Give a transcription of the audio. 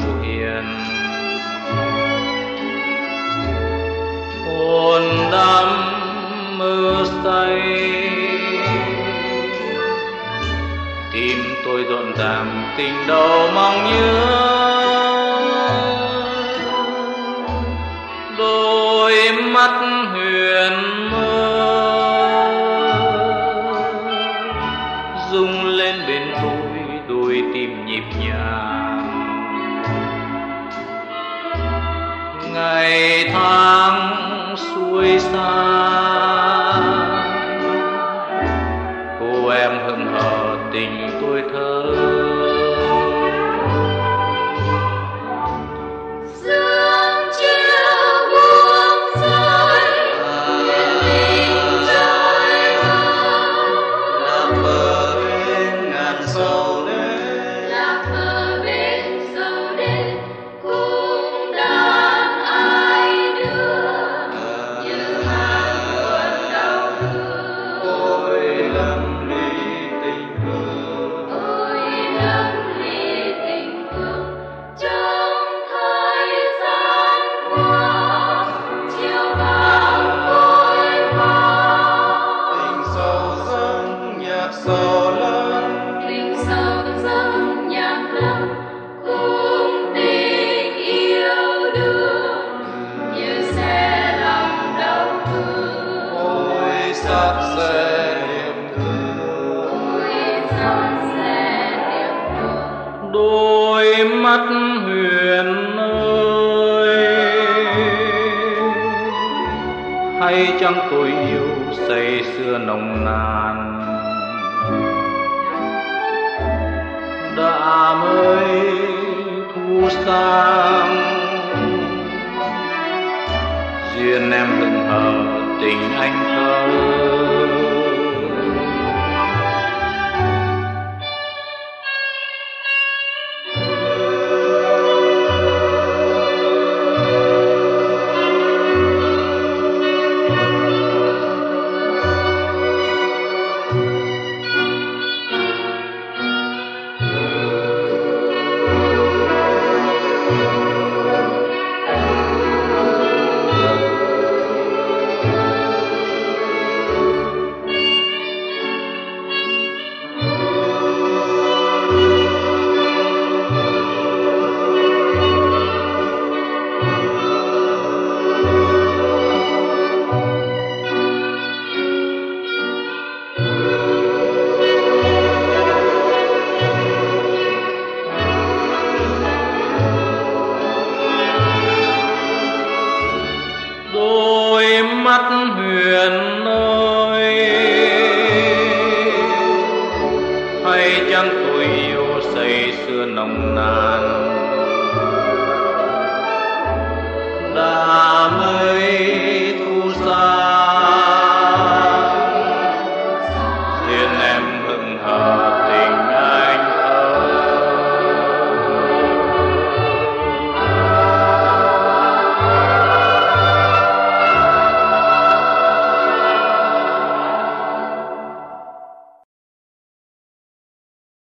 của hiền. Hồn đắm mơ say. Tim tôi rộn dàng tình đầu mong nhớ. Ngày tháng xuôi xa. Cô em hững hờ tình tôi thơ nhạc sầu lắng tình sâu dâng nhạc lắm cùng tình yêu đương. Như xe lòng đau thương ôi sắc xe niềm thương. Ôi dòng xe niềm thương. Đôi mắt huyền ơi hay chăng tôi yêu say xưa nồng nàn sang duyên em hững hờ tình anh thơ. mắt huyền ơi. Hay chăng tôi yêu say xưa nồng nàn?